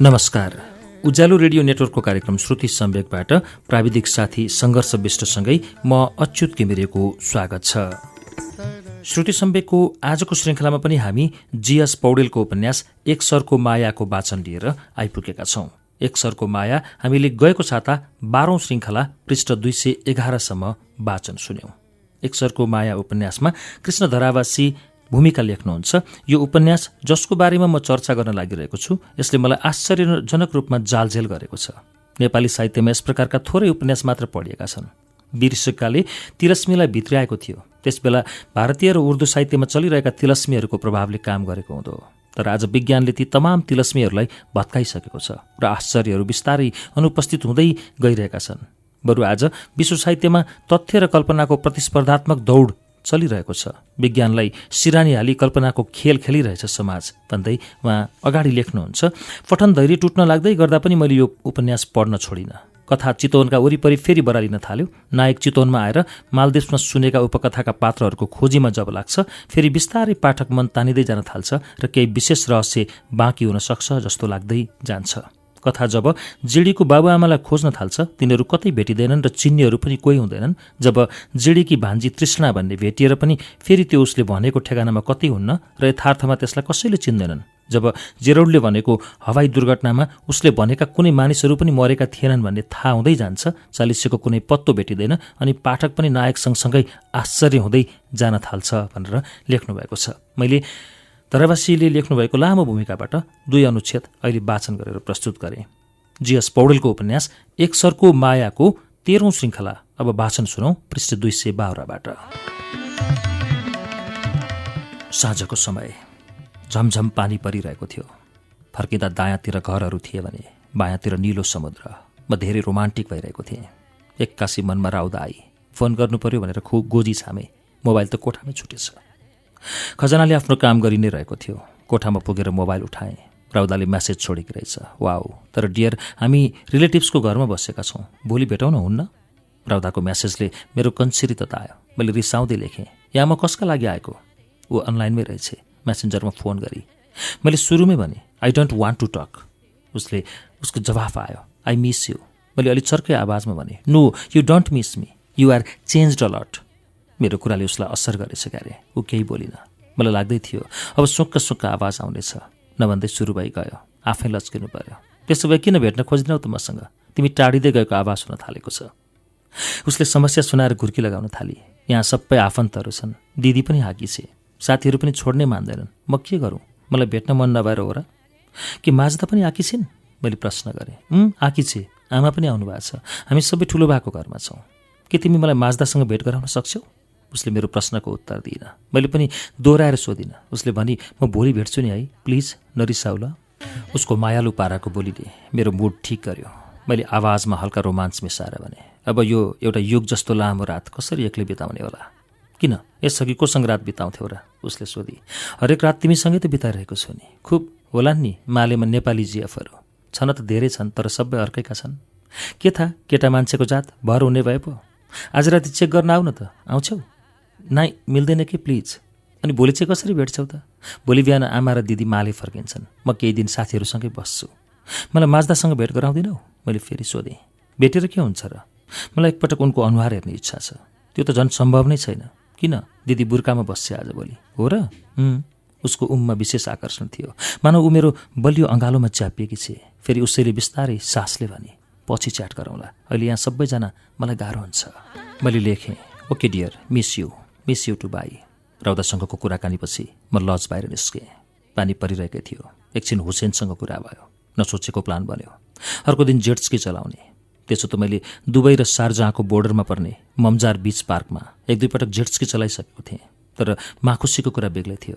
नमस्कार। उज्यालो रेडियो नेटवर्कको कार्यक्रम श्रुति सम्वेकबाट प्राविधिक साथी सङ्घर्ष विष्टसँगै म अच्युत किमिरेको स्वागत छ। श्रुति सम्वेकको आजको श्रृङ्खलामा पनि हामी जीएस पौडेलको उपन्यास एक सरको मायाको वाचन लिएर आइपुगेका छौं। एक सरको माया हामीले गएको साता बाह्रौं श्रृङ्खला पृष्ठ दुई सय एघारसम्म वाचन सुन्यौं। एक सरको माया उपन्यासमा कृष्ण धरावासी भूमिका लेख्नुहुन्छ। यो उपन्यास जसको बारेमा म चर्चा गर्न लागिरहेको छु यसले मलाई आश्चर्यजनक रूपमा जालझेल गरेको छ। नेपाली साहित्यमा यस प्रकारका थोरै उपन्यास मात्र पढिएका छन्। वीर सिक्काले तिलस्मीलाई भित्र्याएको थियो। त्यसबेला भारतीय र उर्दू साहित्यमा चलिरहेका तिलस्मीहरूको प्रभावले काम गरेको हुँदो। तर आज विज्ञानले ती तमाम तिलस्मीहरूलाई भत्काइसकेको छ र आश्चर्यहरू बिस्तारै अनुपस्थित हुँदै गइरहेका छन्। बरु आज विश्व साहित्यमा तथ्य र कल्पनाको प्रतिस्पर्धात्मक दौड चलिरहेको छ। विज्ञानलाई सिरानी हाली कल्पनाको खेल खेलिरहेछ समाज। भन्दै उहाँ अगाडि लेख्नुहुन्छ पठन धैर्य टुट्न लाग्दै गर्दा पनि मैले यो उपन्यास पढ्न छोडिनँ। कथा चितवनका वरिपरि फेरि बरालिन थाल्यो। नायक चितवनमा आएर मालदेशमा सुनेका उपकथाका पात्रहरूको खोजीमा जब लाग्छ फेरि बिस्तारै पाठक मन तानिँदै जान थाल्छ र केही विशेष रहस्य बाँकी हुन सक्छ जस्तो लाग्दै जान्छ। कथा जब जिडीको बाबुआमालाई खोज्न थाल्छ तिनीहरू कतै भेटिँदैनन् र चिन्नेहरू पनि कोही हुँदैनन्। जब जिडीकी भान्जी तृष्णा भन्ने भेटिएर पनि फेरि त्यो उसले भनेको ठेगानामा कतै हुन्न र यथार्थमा त्यसलाई कसैले चिन्दैनन्। जब जेरोडले भनेको हवाई दुर्घटनामा उसले भनेका कुनै मानिसहरू पनि मरेका थिएनन् भन्ने थाहा हुँदै जान्छ चालिसेको कुनै पत्तो भेटिँदैन अनि पाठक पनि नायक सँगसँगै आश्चर्य हुँदै जान थाल्छ भनेर लेख्नुभएको छ। मैले धरावासीले लेख्नुभएको लामो भूमिकाबाट दुई अनुच्छेद अहिले वाचन गरेर प्रस्तुत गरे। जीएस पौडेलको उपन्यास एक सरको मायाको तेह्रौं श्रृङ्खला अब वाचन सुनौ पृष्ठ दुई सय बाह्रबाट। साँझको समय। झमझम पानी परिरहेको थियो। फर्किँदा दायाँतिर घरहरू थिए भने बायाँतिर निलो समुद्र। म धेरै रोमान्टिक भइरहेको थिएँ। एक्कासी मनमा राउदा आई। फोन गर्नु पर्यो भनेर खुब गोजी छामे। मोबाइल त कोठामै छुटेछ। खजनाले आफ्नो काम गरि नै रहेको थियो। कोठामा पुगेर मोबाइल उठाएँ। राउदाले म्यासेज छोडेकी रहेछ। वाउ तर डियर हामी रिलेटिभ्सको घरमा बसेका छौँ। भोलि भेटाउन हुन्न? राउदाको म्यासेजले मेरो कन्सिरी ततायो मैले रिसाउँदै लेखेँ यहाँ म कसका लागि आएको? ऊ अनलाइनमै रहेछ। म्यासेन्जरमा फोन गरी मैले सुरुमै भने I don't want to talk उसले उसको जवाफ आयो आई मिस यु मैले अलिक चर्कै आवाजमा भने no you don't miss me you are change a lot मेरो कुराले उसलाई असर गरेछ क्यारे। ऊ केही बोलिन। मलाई लाग्दै थियो अब सुक्क सुक्क आवाज आउनेछ। नभन्दै सुरु भइ गयो आफै लच्किनु पर्यो। त्यसो भए किन भेट्न खोज्दैनौ त मसँग? तिमी टाढिँदै गएको आवाज हुन थालेको छ। उसले समस्या सुनाएर घुर्की लगाउन थाली। यहाँ सबै आफन्तहरू छन्। दिदी पनि हाकी छे। साथीहरू पनि छोड्नै मान्दैनन्। म के गरौँ? मलाई भेट्न मन नभएर हो र? कि माझ्दा पनि आकी छिन्? मैले प्रश्न गरेँ। आकी छे। आमा पनि आउनु भएको छ। हामी सबै ठुलो भएको घरमा छौँ। के तिमी मलाई माझ्दासँग भेट गराउन सक्छौ? उसले मेरो प्रश्नको उत्तर दिइन। मैले पनि दोहोऱ्याएर सोधिनँ। उसले भनी म भोलि भेट्छु नि है। प्लिज नरिसाउ ल उसको मायालु पाराको बोलीले मेरो मुड ठिक गर्यो। मैले आवाजमा हल्का रोमान्च मिसाएर भने अब यो एउटा युग जस्तो लामो रात कसरी एक्लै बिताउने होला? किन? यसअघि कोसँग रात बिताउँथ्यौ र? उसले सोधी हरेक रात तिमीसँगै त बिताइरहेको छु नि। खुब होला नि मालेमा नेपाली जिएफहरू। छन त धेरै छन् तर सबै अर्कैका छन्। के थाहा? केटा मान्छेको जात भर हुने भए पो। आज राति चेक गर्न आऊ न त। आउँछौ? नाइ मिल्दैन कि प्लिज? अनि भोलि चाहिँ कसरी भेट्छौ त? भोलि बिहान आमा र दिदी माले फर्किन्छन्। म केही दिन साथीहरूसँगै बस्छु। मलाई माझ्दासँग भेट गराउँदिनौ? मैले फेरि सोधेँ। भेटेर के हुन्छ र? मलाई एकपटक उनको अनुहार हेर्ने इच्छा छ। त्यो त झन् सम्भव नै छैन। किन? दिदी बुर्कामा बस्छ आजभोलि हो र? उसको उममा विशेष आकर्षण थियो। मानव ऊ मेरो बलियो अँगालोमा च्यापिएकी छे। फेरि उसैले बिस्तारै सासले भने पछि च्याट गरौँला। अहिले यहाँ सबैजना मलाई गाह्रो हुन्छ। मैले लेखेँ okay dear miss you. Miss you too bye रौदासँगको कुराकानीपछि म लज बाहिर निस्केँ। पानी परिरहेकै थियो। एकछिन हुसेनसँग कुरा भयो। नसोचेको प्लान बन्यो। अर्को दिन जेट्सकी चलाउने। त्यसो त मैले दुबई र सारजहाँको बोर्डरमा पर्ने ममजार बिच पार्कमा एक दुईपटक जेट्सकी चलाइसकेको थिएँ। तर माखुसीको कुरा बेग्लै थियो।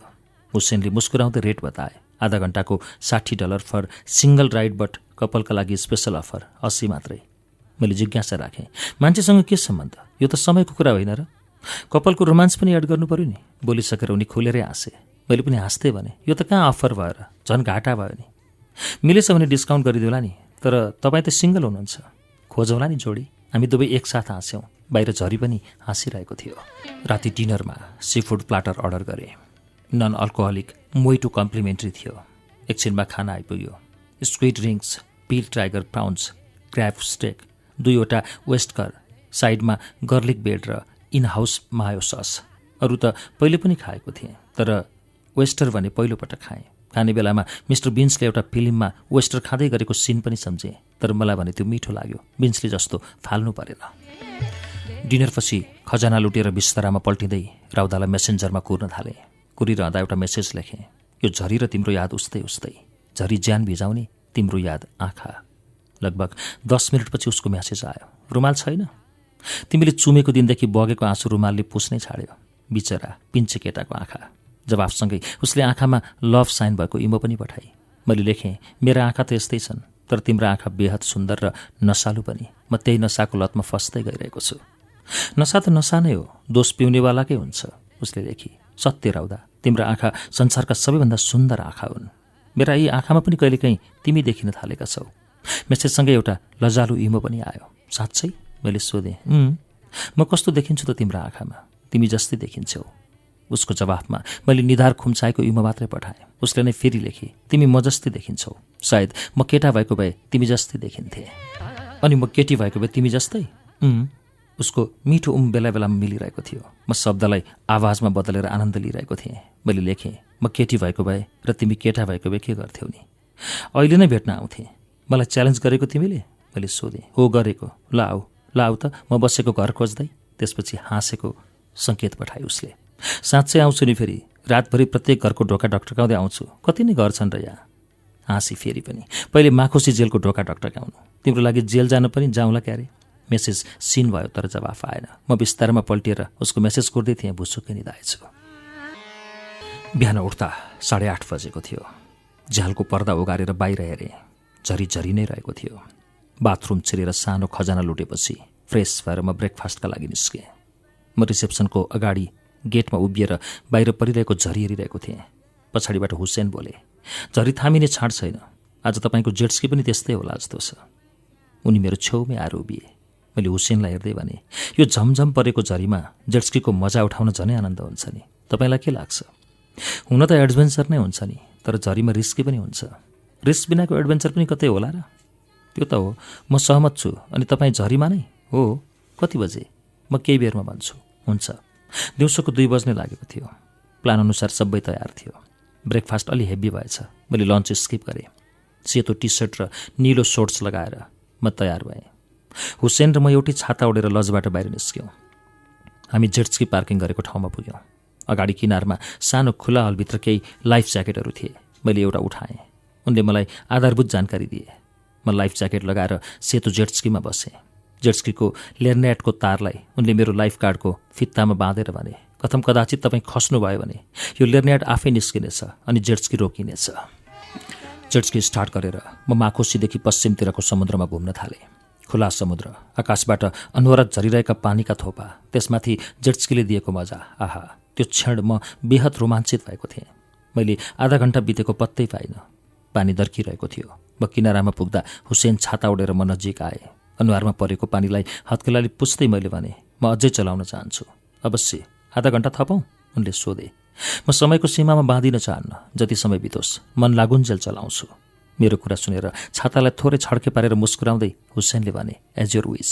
हुसेनले मुस्कुराउँदै रेट बताए। आधा घन्टाको साठी dollar for single ride but कपालका लागि स्पेसल अफर अस्सी मात्रै। मैले जिज्ञासा राखेँ। मान्छेसँग के सम्बन्ध? यो त समयको कुरा होइन र। कपालको रोमान्स पनि एड गर्नु पऱ्यो नि। बोलिसकेर उनी खोलेरै हाँसे। मैले पनि हाँस्दै भने यो त कहाँ अफर भएर? झन् घाटा भयो नि। मिलेछ भने डिस्काउन्ट गरिदेऊला नि तर तपाईँ त सिङ्गल हुनुहुन्छ। खोजौँला नि जोडी। हामी दुवै एकसाथ हाँस्यौँ। बाहिर झरी पनि हाँसिरहेको थियो। राति डिनरमा सी फुड प्लाटर अर्डर गरेँ। नन अल्कोहलिक मोइटो कम्प्लिमेन्ट्री थियो। एकछिनमा खाना आइपुग्यो। Squid rings peel tiger prawns crab steak दुईवटा वेस्टकर साइडमा गर्लिक बेड र इन हाउस मायो सस अरू त पहिले पनि खाएको थिएँ तर वेस्टर भने पहिलोपटक खाएँ। खाने बेलामा मिस्टर बिन्सले एउटा फिल्ममा वेस्टर खाँदै गरेको सिन पनि सम्झेँ तर मलाई भने त्यो मिठो लाग्यो। बिन्सले जस्तो फाल्नु परेन। डिनरपछि खजाना लुटेर बिस्तारामा पल्टिँदै राउदालाई मेसेन्जरमा कुर्न थालेँ। कुरिरहँदा एउटा मेसेज लेखेँ यो झरी र तिम्रो याद उस्तै उस्तै। झरी ज्यान भिजाउने तिम्रो याद आँखा। लगभग दस मिनटपछि उसको म्यासेज आयो। रुमाल छैन? तिमीले चुमेको दिनदेखि बगेको आँसु रुमालले पुस्नै छाड्यो। बिचरा पिन्छे केटाको आँखा। जवाफसँगै उसले आँखामा लभ साइन भएको इमो पनि पठाए मैले लेखेँ मेरा आँखा त यस्तै छन् तर तिम्रो आँखा बेहद सुन्दर र नसालु पनि। म त्यही नसाको लतमा फस्दै गइरहेको छु। नसा त नसा नै हो दोष पिउनेवालाकै हुन्छ। उसले लेखी सत्य राउदा तिम्रो आँखा संसारका सबैभन्दा सुन्दर आँखा हुन्। मेरा यी आँखामा पनि कहिलेकाहीँ तिमी देखिन थालेका छौ। मेसेजसँगै एउटा लजालु इमो पनि आयो। साँच्चै? मैले सोधेँ म कस्तो देखिन्छु त तिम्रो आँखामा? तिमी जस्तै देखिन्छौ। उसको जवाफमा मैले निधार खुम्चाएको इमो मात्रै पठाएँ। उसले नै फेरि लेखेँ तिमी म जस्तै देखिन्छौ। सायद म केटा भएको भए तिमी जस्तै देखिन्थे। अनि म केटी भएको भए तिमी जस्तै? उसको मिठो उम बेला बेलामा मिलिरहेको थियो। म शब्दलाई आवाजमा बदलेर आनन्द लिइरहेको थिएँ। मैले लेखेँ म केटी भएको भए र तिमी केटा भएको भए के गर्थ्यौ नि? अहिले नै भेट्न आउँथेँ। मलाई च्यालेन्ज गरेको तिमीले? मैले सोधेँ हो गरेको। ल आऊ। ल त म बसेको घर खोज्दै त्यसपछि हाँसेको सङ्केत पठाए उसले। साँच्चै आउँछु नि फेरि। रातभरि प्रत्येक घरको ढोका डक्टरकाउँदै आउँछु। कति नै घर छन् र यहाँ। हाँसी फेरि पनि। पहिले माखुसी जेलको ढोका डक्टरकाउनु तिम्रो लागि जेल जानु पनि जाउँला क्यारे? मेसेज सिन भयो तर जवाफ आएन। म बिस्तारमा पल्टिएर उसको मेसेज कोर्दै थिएँ भुसुकै निधाएछु। बिहान उठ्दा साढे आठ बजेको थियो। झ्यालको पर्दा उगारेर बाहिर हेरेँ। झरी झरी नै रहेको थियो। बाथरुम छिरेर सानो खजाना लुटेपछि फ्रेस भएर म ब्रेकफास्टका लागि निस्केँ। म रिसेप्सनको अगाडि गेटमा उभिएर बाहिर परिरहेको झरी हेरिरहेको थिएँ। पछाडिबाट हुसेन बोले झरी थामिने छाड छैन। आज तपाईँको जेट्सकी पनि त्यस्तै होला जस्तो छ। उनी मेरो छेउमै आएर उभिए। मैले हुसेनलाई हेर्दै भने यो झमझम परेको झरीमा जेट्सकीको मजा उठाउन झनै आनन्द हुन्छ नि। तपाईँलाई के लाग्छ? हुन त एडभेन्चर नै हुन्छ नि तर झरीमा रिस्की पनि हुन्छ। रिस्क बिनाको एडभेन्चर पनि कतै होला र? त्यो त हो। म सहमत छु अनि तपाईँ झरीमा नै हो। कति बजे? म केही बेरमा भन्छु। हुन्छ। दिउँसोको दुई बज्ने लागेको थियो। प्लान अनुसार सबै तयार थियो। ब्रेकफास्ट अलि हेभी भएछ। मैले लन्च स्किप गरेँ। सेतो टी सर्ट र निलो सोर्ट्स लगाएर म तयार भएँ। हुसेन र म एउटै छाता ओढेर लजबाट बाहिर निस्क्यौँ। हामी जेट्सकी पार्किङ गरेको ठाउँमा पुग्यौँ। अगाडि किनारमा सानो खुला हलभित्र केही लाइफ ज्याकेटहरू थिए। मैले एउटा उठाएँ। उनले मलाई आधारभूत जानकारी दिए। म लाइफ ज्याकेट लगाएर सेतो जेट्सकीमा बसेँ। जेट्सकीको लेर्नेटको तारलाई उनले मेरो लाइफ गार्डको फित्तामा बाँधेर भने कथम कदाचित तपाईँ खस्नुभयो भने यो लेर्नेट आफै निस्किनेछ अनि जेट्सकी रोकिनेछ जेट्सकी स्टार्ट गरेर म माकोसीदेखि पश्चिमतिरको समुद्रमा घुम्न थालेँ। खुला समुद्र आकाशबाट अनवरत झरिरहेका पानीका थोपा त्यसमाथि जेट्सकीले दिएको मजा आहा त्यो क्षण म बेहद रोमाञ्चित भएको थिएँ। मैले आधा घन्टा बितेको पत्तै पाइनँ। पानी दर्किरहेको थियो। म किनारामा पुग्दा हुसेन छाता उडेर म नजिक आएँ। अनुहारमा परेको पानीलाई हत्केलाले पुस्दै मैले भने म अझै चलाउन चाहन्छु। अवश्य आधा घन्टा थपौँ? उनले सोधे। म समयको सीमामा बाँधिन चाहन्न। जति समय बितोस् मन लागुन्जेल चलाउँछु। मेरो कुरा सुनेर छातालाई थोरै छड्के पारेर मुस्कुराउँदै हुसेनले भने एज योर विस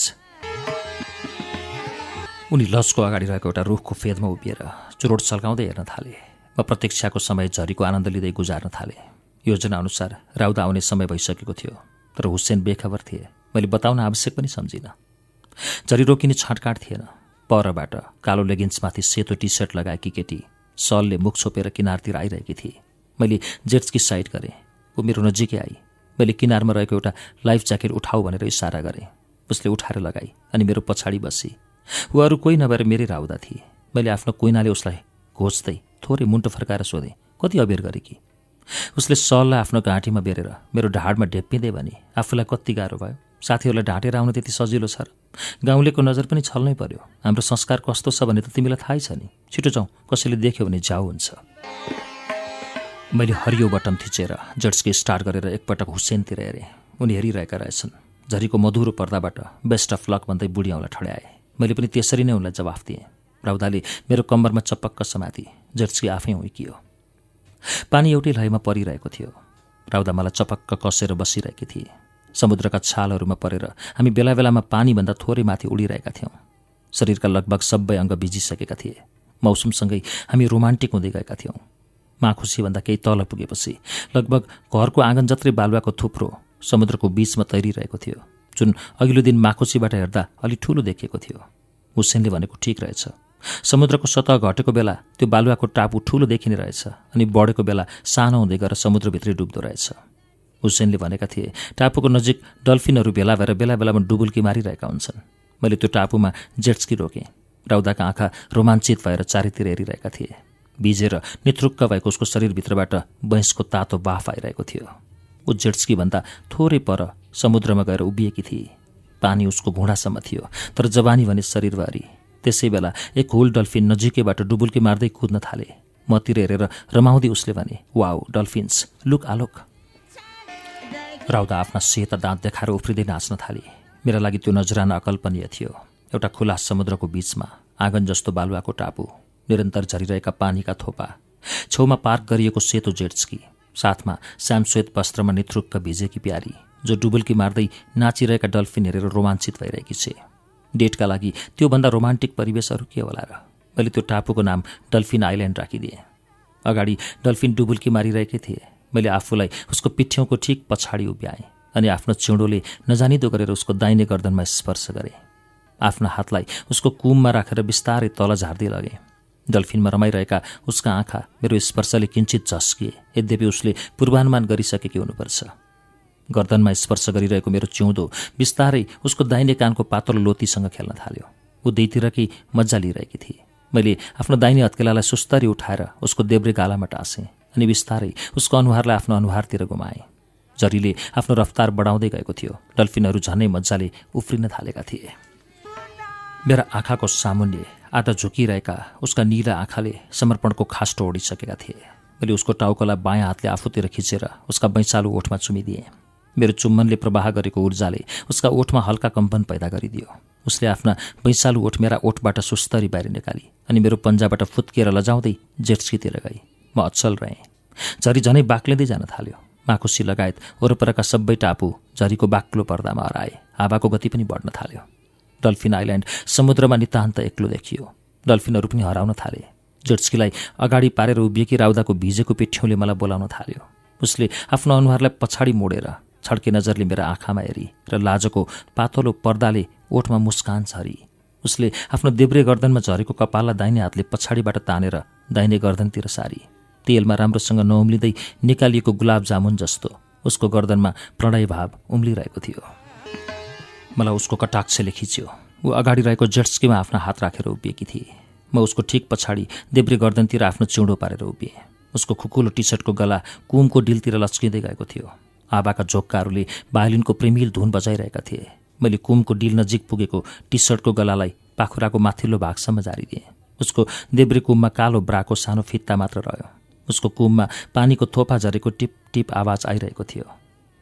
उनी लजको अगाडि रहेको एउटा रुखको फेदमा उभिएर चुरोट सल्काउँदै हेर्न थाले। म प्रतीक्षाको समय झरीको आनन्द लिँदै गुजार्न थालेँ। योजना अनुसार राउदा आउने समय भइसकेको थियो तर हुसेन बेखबर थिए। मैले बताउन आवश्यक पनि सम्झिनँ। झरी रोकिने छाँटकाँट थिएन। परबाट कालो लेगिन्समाथि सेतो टी सर्ट लगाएकी केटी सलले मुख छोपेर किनारतिर आइरहेकी थिए। मैले जेट्सकी साइड गरेँ। ऊ मेरो नजिकै आई। मैले किनारमा रहेको एउटा लाइफ ज्याकेट उठाऊ भनेर इसारा गरेँ। उसले उठाएर लगाई अनि मेरो पछाडि बसी। ऊ अरू कोही नभएर मेरै राउदा थिए। मैले आफ्नो कोइनाले उसलाई घोच्दै थोरै मुन्टो फर्काएर सोधेँ कति अबेर गरेँ कि? उसले सललाई आफ्नो घाँटीमा बेरेर मेरो ढाडमा ढेप्पिँदै भने आफूलाई कति गाह्रो भयो? साथीहरूलाई ढाँटेर आउनु त्यति सजिलो छ र? गाउँलेको नजर पनि छल्नै पर्यो। हाम्रो संस्कार कस्तो छ भने त तिमीलाई थाहै छ नि। छिटो जाउँ कसैले देख्यो भने जाउ हुन्छ मैले हरियो बटन थिचेर जड्सकी स्टार्ट गरेर एकपटक हुसेनतिर हेरेँ। उनी हेरिरहेका रहेछन्। झरीको मधुरो पर्दाबाट बेस्ट अफ लक भन्दै बुढी औँलाई ठड्याए। मैले पनि त्यसरी नै उनलाई जवाफ दिएँ। राउदाले मेरो कम्मरमा चपक्क समाति। जड्सकी आफै उइकियो पानी एउटै लयमा परिरहेको थियो। राउदा मलाई चपक्क कसेर बसिरहेकी थिए। समुद्रका छालहरूमा परेर हामी बेला बेलामा पानीभन्दा थोरै माथि उडिरहेका थियौँ। शरीरका लगभग सबै अङ्ग भिजिसकेका थिए। मौसमसँगै हामी रोमान्टिक हुँदै गएका थियौँ। माखुसीभन्दा केही तल पुगेपछि लगभग घरको आँगन जत्रै बालुवाको थुप्रो समुद्रको बीचमा तैरिरहेको थियो जुन अघिल्लो दिन माखुसीबाट हेर्दा अलि ठुलो देखिएको थियो। हुसेनले भनेको ठिक रहेछ। समुद्रको सतह घटेको बेला त्यो बालुवाको टापु ठुलो देखिने रहेछ अनि बढेको बेला सानो हुँदै गएर समुद्रभित्रै डुब्दो रहेछ। हुसेनले भनेका थिए टापुको नजिक डल्फिनहरू भेला भएर बेला बेलामा डुबुल्की मारिरहेका हुन्छन्। मैले त्यो टापुमा जेट्सकी रोकेँ राउदाका आँखा रोमाञ्चित भएर चारैतिर हेरिरहेका थिए। भिजेर निथ्रुक्क भएको उसको शरीरभित्रबाट बैंसको तातो बाफ आइरहेको थियो। ऊ जेट्सकीभन्दा थोरै पर समुद्रमा गएर उभिएकी थिए। पानी उसको घुँडासम्म थियो तर जवानी भने शरीरभरि त्यसै बेला एक होल डल्फिन नजिकैबाट डुबुल्की मार्दै कुद्न थाले। मतिर हेरेर रमाउँदै उसले भने वाउ डल्फिन्स लुक आलोक। राउदा आफ्ना सेता दाँत देखाएर उफ्रिँदै नाच्न थाले। मेरा लागि त्यो नजराना अकल्पनीय थियो। एउटा खुला समुद्रको बीचमा आँगन जस्तो बालुवाको टापु निरन्तर झरिरहेका पानीका थोपा छेउमा पार्क गरिएको सेतो जेट्सकी साथमा श्यामश्वेत वस्त्रमा नेतृक्क भिजेकी प्यारी जो डुबुल्की मार्दै नाचिरहेका डल्फिन हेरेर रोमाञ्चित भइरहेकी छे। डेटका लागि। त्योभन्दा रोमान्टिक परिवेशहरू के होला र? मैले त्यो टापुको नाम डल्फिन आइल्यान्ड राखिदिएँ। अगाडि डल्फिन डुबुल्की मारिरहेकै थिए। मैले आफूलाई उसको पिठ्यौँको ठिक पछाडि उभ्याएँ अनि आफ्नो चिउँडोले नजानिदो गरेर उसको दाहिने गर्दनमा स्पर्श गरेँ। आफ्नो हातलाई उसको कुममा राखेर बिस्तारै तल झार्दै लगेँ। डल्फिनमा रमाइरहेका उसका आँखा मेरो स्पर्शले किन्चित झस्किए। यद्यपि उसले पूर्वानुमान गरिसकेकी हुनुपर्छ। गर्दनमा स्पर्श गरिरहेको मेरो चिउँदो बिस्तारै उसको दाहिने कानको पातलो लोतीसँग खेल्न थाल्यो। ऊ दुईतिरकै मजा लिइरहेकी थिए। मैले आफ्नो दाहिने हत्केलालाई सुस्तरी उठाएर उसको देब्रे गालामा टाँसेँ अनि बिस्तारै उसको अनुहारलाई आफ्नो अनुहारतिर गुमाएँ। जरीले आफ्नो रफ्तार बढाउँदै गएको थियो। डल्फिनहरू झनै मजाले उफ्रिन थालेका थिए। मेरा आँखाको सामुन्य आधा झुकिरहेका उसका निला आँखाले समर्पणको खास्टो ओढिसकेका थिए। मैले उसको टाउकोलाई बायाँ हातले आफूतिर खिचेर उसका बैँचालु ओठमा चुमिदिएँ। मेरो चुम्बनले प्रवाह गरेको ऊर्जाले उसका ओठमा हल्का कम्पन पैदा गरिदियो। उसले आफ्ना बैँचालु ओठ मेरा ओठबाट सुस्तरी बाहिर निकाली अनि मेरो पन्जाबाट फुत्किएर लजाउँदै जेट्सकीतिर गई। म अचल रहेँ। झरी झनै बाक्लिँदै जान थाल्यो। माकुसी लगायत वरपरका सबै टापु झरीको बाक्लो पर्दामा हराए। हावाको गति पनि बढ्न थाल्यो। डल्फिन आइल्यान्ड समुद्रमा नितान्त एक्लो देखियो। डल्फिनहरू पनि हराउन थाले। जेट्सकीलाई अगाडि पारेर उभिएकी राउदाको भिजेको पिठ्यौँले मलाई बोलाउन थाल्यो। उसले आफ्नो अनुहारलाई पछाडि मोडेर छड्के नजरले मेरो आँखामा हेरी र लाजको पातलो पर्दाले ओठमा मुस्कान छरी उसले आफ्नो देब्रे गर्दनमा झरेको कपाललाई दाहिने हातले पछाडिबाट तानेर दाहिने गर्दनतिर सारी। तेलमा राम्रोसँग नउम्लिँदै निकालिएको गुलाब जामुन जस्तो उसको गर्दनमा प्रणय भाव उम्लिरहेको थियो। मलाई उसको कटाक्षले खिच्यो। ऊ अगाडि रहेको जेट्सकीमा आफ्नो हात राखेर उभिएकी थिए। म उसको ठिक पछाडि देब्रे गर्दनतिर आफ्नो चिउँडो पारेर उभिएँ। उसको खुकुलो टी सर्टको गला कुमको डिलतिर लच्किँदै गएको थियो। आबाका झोक्काहरूले भायोलिनको प्रेमिल धुन बजाइरहेका थिए। मैले कुमको डिल नजिक पुगेको टी सर्टको गलालाई पाखुराको माथिल्लो भागसम्म जारिदिएँ उसको देब्रे कुममा कालो ब्राको सानो फित्ता मात्र रह्यो। उसको कुममा पानीको थोपा झरेको टिप टिप आवाज आइरहेको थियो।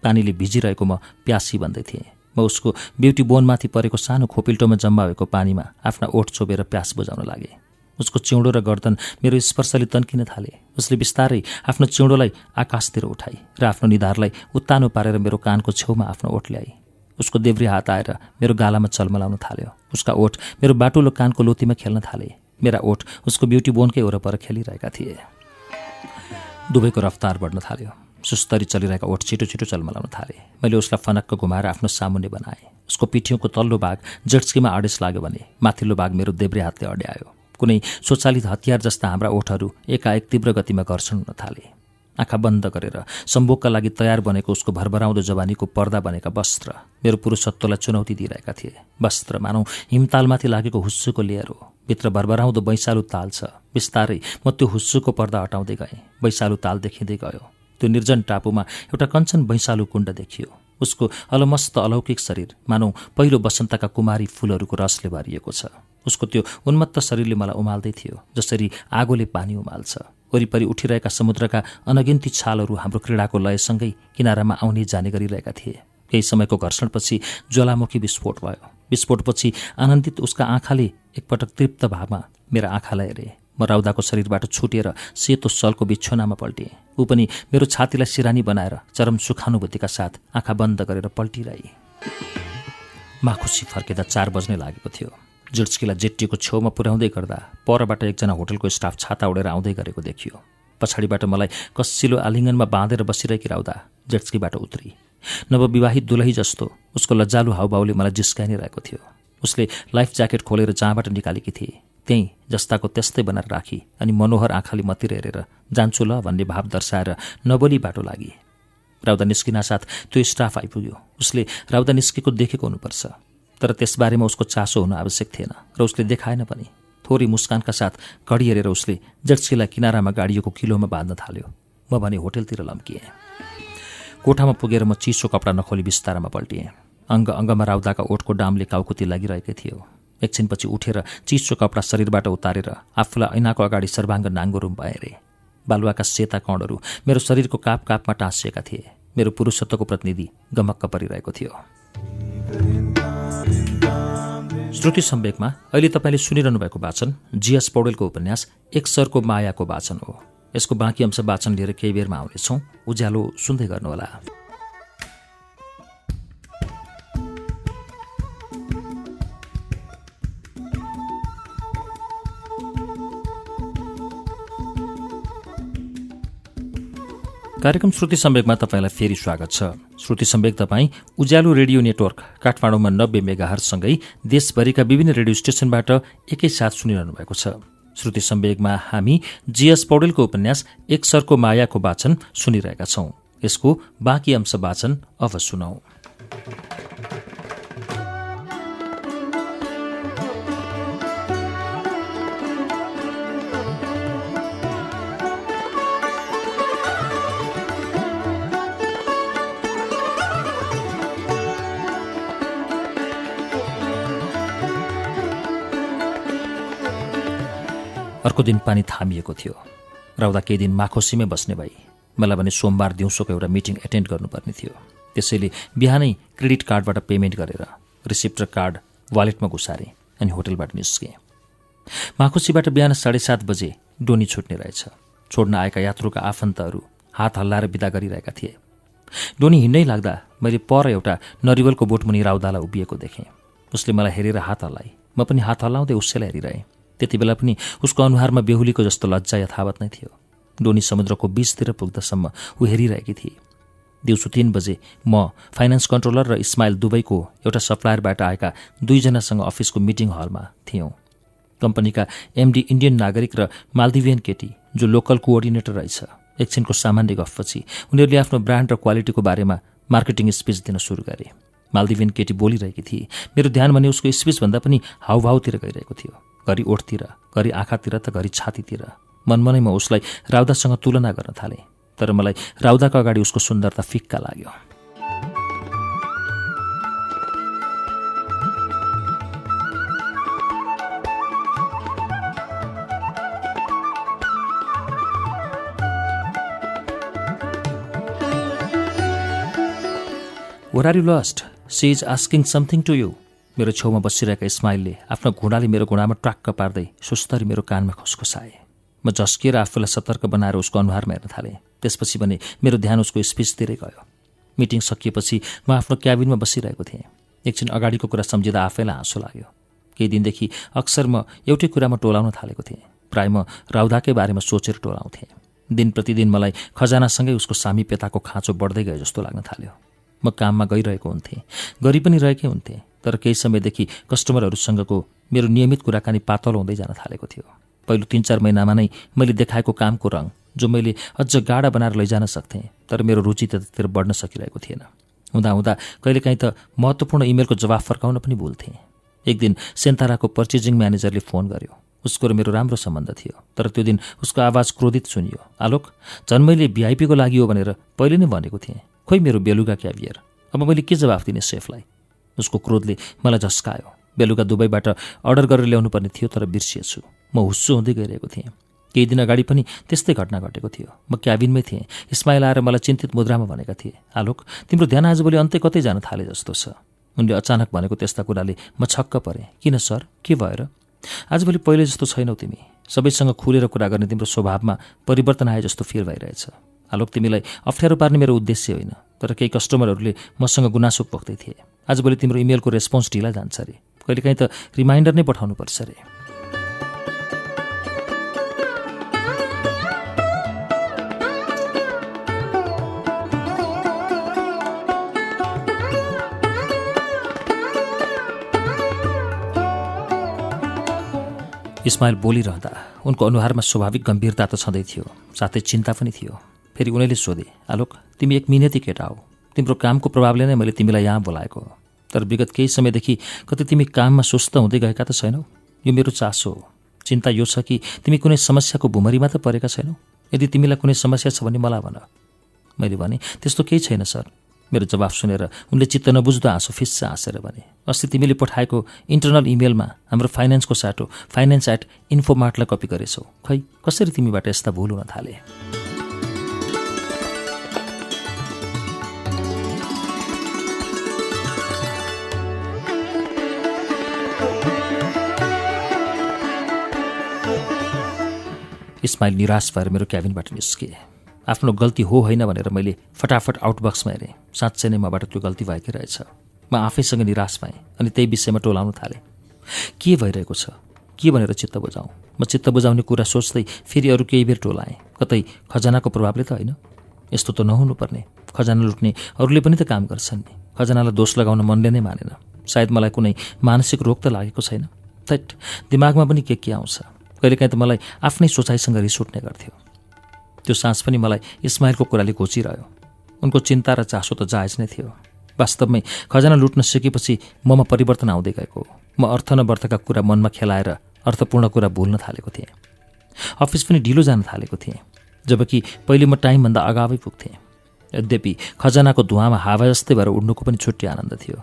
पानीले भिजिरहेको म प्यासी भन्दै थिएँ। म उसको ब्युटी बोनमाथि परेको सानो खोपिल्टोमा जम्मा भएको पानीमा आफ्ना ओठ छोपेर प्यास बुझाउन लागे। उसको चिउँडो र गर्दन मेरो स्पर्शले तन्किन थाले। उसले बिस्तारै आफ्नो चिउँडोलाई आकाशतिर उठाई र आफ्नो निधारलाई उत्तानो पारेर मेरो कानको छेउमा आफ्नो ओठ ल्याई। उसको देब्री हात आएर मेरो गालामा चलमलाउन थाल्यो। उसका ओठ मेरो बाटुलो कानको लोतीमा खेल्न थाले। मेरा ओठ उसको ब्युटी बोनकै वरपर खेलिरहेका थिए। दुवैको रफ्तार बढ्न थाल्यो। सुस्तरी चलिरहेका ओठ छिटो छिटो चलमलाउन थाले। मैले उसलाई फनक्क घुमाएर आफ्नो सामुन्ने बनाएँ। उसको पिठ्यौँको तल्लो भाग जेट्सकीमा आडेस लाग्यो भने माथिल्लो भाग मेरो देब्रे हातले अड्यायो। कुनै स्वचालित हतियार जस्ता हाम्रा ओठहरू एकाएक तीव्र गतिमा घर्षण हुन थाले। आँखा बन्द गरेर सम्भोगका लागि तयार बनेको उसको भरभराउँदो जवानीको पर्दा बनेका वस्त्र मेरो पुरुषत्वलाई चुनौती दिइरहेका थिए। वस्त्र मानौ हिमतालमाथि लागेको हुस्सुको लेयर हो। भित्र भरभराउँदो बैसालु ताल छ। बिस्तारै म त्यो हुस्सुको पर्दा हटाउँदै गएँ। बैसालु ताल देखिँदै गयो। त्यो निर्जन टापुमा एउटा कञ्चन बैसालु कुण्ड देखियो। उसको अलमस्त अलौकिक शरीर मानौ पहिलो वसन्तका कुमारी फूलहरूको रसले भरिएको छ। उसको त्यो उन्मत्त शरीरले मलाई उमाल्दै थियो जसरी आगोले पानी उमाल्छ। वरिपरि उठिरहेका समुद्रका अनगिन्ती छालहरू हाम्रो क्रीडाको लयसँगै किनारामा आउने जाने गरिरहेका थिए। केही समयको घर्षणपछि ज्वालामुखी विस्फोट भयो। विस्फोटपछि आनन्दित उसका आँखाले एकपटक तृप्त भावमा मेरा आँखालाई हेरे। म राउदाको शरीरबाट छुटेर सेतो सलको बिछोनामा पल्टेँ। ऊ पनि मेरो छातीलाई सिरानी बनाएर चरम सुखानुभूतिका साथ आँखा बन्द गरेर पल्टिरहे। माखुसी फर्केदा चार बज्ने लागेको थियो। जिड्स्कीलाई जेट्टीको छेउमा पुर्याउँदै गर्दा परबाट एकजना होटलको स्टाफ छाता उडेर आउँदै गरेको देखियो। पछाडिबाट मलाई कसिलो आलिङ्गनमा बाँधेर बसिरहेकी राउँदा जेट्स्कीबाट उत्री। नवविवाहित दुलही जस्तो उसको लज्जालु हाउभाउले मलाई जिस्काइ नै रहेको थियो। उसले लाइफ ज्याकेट खोलेर जहाँबाट निकालेकी थिए। त्यहीँ जस्ताको त्यस्तै बनाएर राखी अनि मनोहर आँखाले मतिर हेरेर जान्छु ल भन्ने भाव दर्शाएर नबोली बाटो लागि। राउदा निस्किना साथ त्यो स्टाफ आइपुग्यो। उसले राउदा निस्केको देखेको हुनुपर्छ। तर त्यसबारेमा उसको चासो हुनु आवश्यक थिएन र उसले देखाएन पनि। थोरै मुस्कानका साथ घडी हेरेर उसले जट्सीलाई किनारामा गाडिएको किलोमा बाँध्न थाल्यो। म भने होटेलतिर लम्किएँ। कोठामा पुगेर म चिसो कपडा नखोली बिस्तारामा पल्टिएँ। अङ्ग अङ्गमा राउदाका ओठको डामले काउकुती लागिरहेकै थियो। एकछिनपछि उठेर चिसो कपडा शरीरबाट उतारेर आफूलाई ऐनाको अगाडि सर्वाङ्ग नाङ्गो रुम पाएरे बालुवाका सेता कणहरू मेरो शरीरको काप कापमा टाँसिएका थिए। मेरो पुरुषत्वको प्रतिनिधि गमक्क परिरहेको थियो। श्रुति सम्वेकमा अहिले तपाईँले सुनिरहनु भएको वाचन जिएस पौडेलको उपन्यास एक सरको मायाको वाचन हो। यसको बाँकी अंश वाचन लिएर केही बेरमा आउनेछौँ। उज्यालो सुन्दै गर्नुहोला। कार्यक्रम श्रुति सम्वेकमा तपाईँलाई फेरि स्वागत छ। श्रुति सम्वेक तपाईँ उज्यालो रेडियो नेटवर्क काठमाडौँमा नब्बे मेगाहरसँगै देशभरिका विभिन्न रेडियो स्टेशनबाट एकैसाथ सुनिरहनु भएको छ। श्रुति सम्वेकमा हामी जीएस पौडेलको उपन्यास एक सरको मायाको वाचन सुनिरहेका छौं। यसको बाँकी अंश वाचन अब सुनौ। अर्को दिन पानी थामिएको थियो। राउदा केही दिन माखोसीमै बस्ने भई मलाई भने सोमबार दिउँसोको एउटा मिटिङ एटेन्ड गर्नुपर्ने थियो। त्यसैले बिहानै क्रेडिट कार्डबाट पेमेन्ट गरेर रिसिप्ट र कार्ड वालेटमा घुसारेँ अनि होटलबाट निस्केँ। माखुसीबाट बिहान साढे सात बजे डोनी छुट्ने रहेछ। छोड्न आएका यात्रुका आफन्तहरू हात हल्लाएर विदा गरिरहेका थिए। डोनी हिँड्नै लाग्दा मैले पर एउटा नरिवलको बोटमुनि राउदालाई उभिएको देखेँ। उसले मलाई हेरेर हात हल्लाए। म पनि हात हल्लाउँदै उसैलाई हेरिरहेँ। त्यति बेला पनि उसको अनुहारमा बेहुलीको जस्तो लज्जा यथावत नै थियो। डोनी समुद्रको बीचतिर पुग्दासम्म ऊ हेरिरहेकी थिए। दिउँसो तिन बजे म फाइनेन्स कन्ट्रोलर र इस्माइल दुबईको एउटा सप्लायरबाट आएका दुईजनासँग अफिसको मिटिङ हलमा थियौँ। कम्पनीका एमडी इन्डियन नागरिक र मालदिभियन केटी जो लोकल कोअर्डिनेटर रहेछ एकछिनको सामान्य गफपछि उनीहरूले आफ्नो ब्रान्ड र क्वालिटीको बारेमा मार्केटिङ स्पिच दिन सुरु गरे। मालदिभियन केटी बोलिरहेकी थिए मेरो ध्यान भने उसको स्पिचभन्दा पनि हाउभाउतिर गइरहेको थियो। घरि ओठतिर घरि आँखातिर त घरि छातीतिर मनमनै म उसलाई राउदासँग तुलना गर्न थालेँ तर मलाई राउदाको अगाडि उसको सुन्दरता फिक्का लाग्यो What are you lost? She is asking something to you. मेरो छेउमा बसिरहेका इस्माइलले आफ्नो घुँडाले मेरो घुँडामा ट्वाक्क पार्दै सुस्तरी मेरो कानमा खुसखुसाए। म झस्किएर आफूलाई सतर्क बनाएर उसको अनुहारमा हेर्न थालेँ। त्यसपछि भने मेरो ध्यान उसको स्पिचतिरै गयो। मिटिङ सकिएपछि म आफ्नो क्याबिनमा बसिरहेको थिएँ। एकछिन अगाडिको कुरा सम्झिँदा आफैलाई हाँसो लाग्यो। केही दिनदेखि अक्सर म एउटै कुरामा टोलाउन थालेको थिएँ। प्राय म राउदाकै बारेमा सोचेर टोलाउँथेँ। दिन प्रतिदिन मलाई खजानासँगै उसको सामिप्यताको खाँचो बढ्दै गयो जस्तो लाग्न थाल्यो। म काममा गइरहेको हुन्थेँ। गरी पनि रहेकै हुन्थेँ। तर केही समयदेखि कस्टमरहरूसँगको मेरो नियमित कुराकानी पातलो हुँदै जान थालेको थियो। पहिलो तिन चार महिनामा नै मैले देखाएको कामको रङ जो मैले अझ गाडा बनाएर लैजान सक्थेँ तर मेरो रुचि त्यतातिर बढ्न सकिरहेको थिएन। हुँदाहुँदा कहिलेकाहीँ त महत्त्वपूर्ण इमेलको जवाफ फर्काउन पनि भुल्थेँ। एक दिन सेन्ताराको पर्चेजिङ म्यानेजरले फोन गर्यो। उसको र मेरो राम्रो सम्बन्ध थियो तर त्यो दिन उसको आवाज क्रोधित सुनियो। आलोक झन् मैले भिआइपीको लागि हो भनेर पहिले नै भनेको थिएँ। खोइ मेरो बेलुका क्याभियर अब मैले के जवाफ दिने सेफलाई? उसको क्रोधले मलाई झस्कायो। बेलुका दुबईबाट अर्डर गरेर ल्याउनु पर्ने थियो तर बिर्सिएछु। म हुस्सु हुँदै गइरहेको थिएँ। केही दिन अगाडि पनि त्यस्तै घटना घटेको थियो। म क्याबिनमै थिएँ। इस्माइल आएर मलाई चिन्तित मुद्रामा भनेका थिए आलोक तिम्रो ध्यान आजभोलि अन्त्य कतै जान थाले जस्तो छ। उनले अचानक भनेको त्यस्ता कुराले म छक्क परेँ। किन सर? के भएर आजभोलि पहिले जस्तो छैनौ तिमी। सबैसँग खुलेर कुरा गर्ने तिम्रो स्वभावमा परिवर्तन आए जस्तो फिल भइरहेछ। आलोक तिमीलाई अप्ठ्यारो पार्ने मेरो उद्देश्य होइन। तर केही कस्टमरहरूले मसँग गुनासो पोख्दै थिए। आजभोलि तिम्रो इमेलको रेस्पोन्स ढिला जान्छ अरे। कहिलेकाहीँ त रिमाइन्डर नै पठाउनुपर्छ अरे। इस्माइल बोलिरहँदा उनको अनुहारमा स्वाभाविक गम्भीरता त छँदै थियो साथै चिन्ता पनि थियो। फेरि उनीले सोधे आलोक तिमी एक मिहिनेती केटा हो। तिम्रो कामको प्रभावले नै मैले तिमीलाई यहाँ बोलाएको। तर विगत केही समयदेखि कतै तिमी काममा सुस्त हुँदै गएका त छैनौ। यो मेरो चासो हो। चिन्ता यो छ कि तिमी कुनै समस्याको भुमरीमा त परेका छैनौ। यदि तिमीलाई कुनै समस्या छ भने मलाई भन। मैले भने त्यस्तो केही छैन सर। मेरो जवाफ सुनेर उनले चित्त नबुझ्दो आँसु फिस्सा हाँसेर भने अस्ति तिमीले पठाएको इन्टरनल इमेलमा हाम्रो फाइनेन्सको साटो फाइनेन्स एट इन्फोमार्टलाई कपी गरेछौ। खै कसरी तिमीबाट यस्ता भुल हुन थाले? इस्माइल निराश भएर मेरो क्याबिनबाट निस्किए आफ्नो गल्ती हो होइन भनेर मैले फटाफट आउटबक्समा हेरेँ। साँच्चै नै मबाट त्यो गल्ती भएकै रहेछ। म आफैसँग निराश पाएँ अनि त्यही विषयमा टोलाउन थालेँ। के भइरहेको छ? के भनेर चित्त बुझाउँ? म चित्त बुझाउने कुरा सोच्दै फेरि अरू केही बेर टोलाएँ। कतै खजानाको प्रभावले त होइन। यस्तो त नहुनुपर्ने। खजाना लुट्ने अरूले पनि त काम गर्छन् नि। खजानालाई दोष लगाउन मनले नै मानेन। सायद मलाई कुनै मानसिक रोग त लागेको छैन। थैट दिमागमा पनि के के आउँछ? कहिलेकाहीँ त मलाई आफ्नै सोचाइसँग रिस उठ्ने गर्थ्यो। त्यो सास पनि मलाई इस्माइलको कुराले घोचिरह्यो। उनको चिन्ता र चासो त जायज नै थियो। वास्तवमै खजाना लुट्न सिकेपछि ममा परिवर्तन आउँदै गएको। म अर्थ नवर्थका कुरा मनमा खेलाएर अर्थपूर्ण कुरा भुल्न थालेको थिएँ। अफिस पनि ढिलो जान थालेको थिएँ। जबकि पहिले म टाइमभन्दा अगावै पुग्थेँ। यद्यपि खजानाको धुवामा हावा जस्तै भएर उड्नुको पनि छुट्टी आनन्द थियो।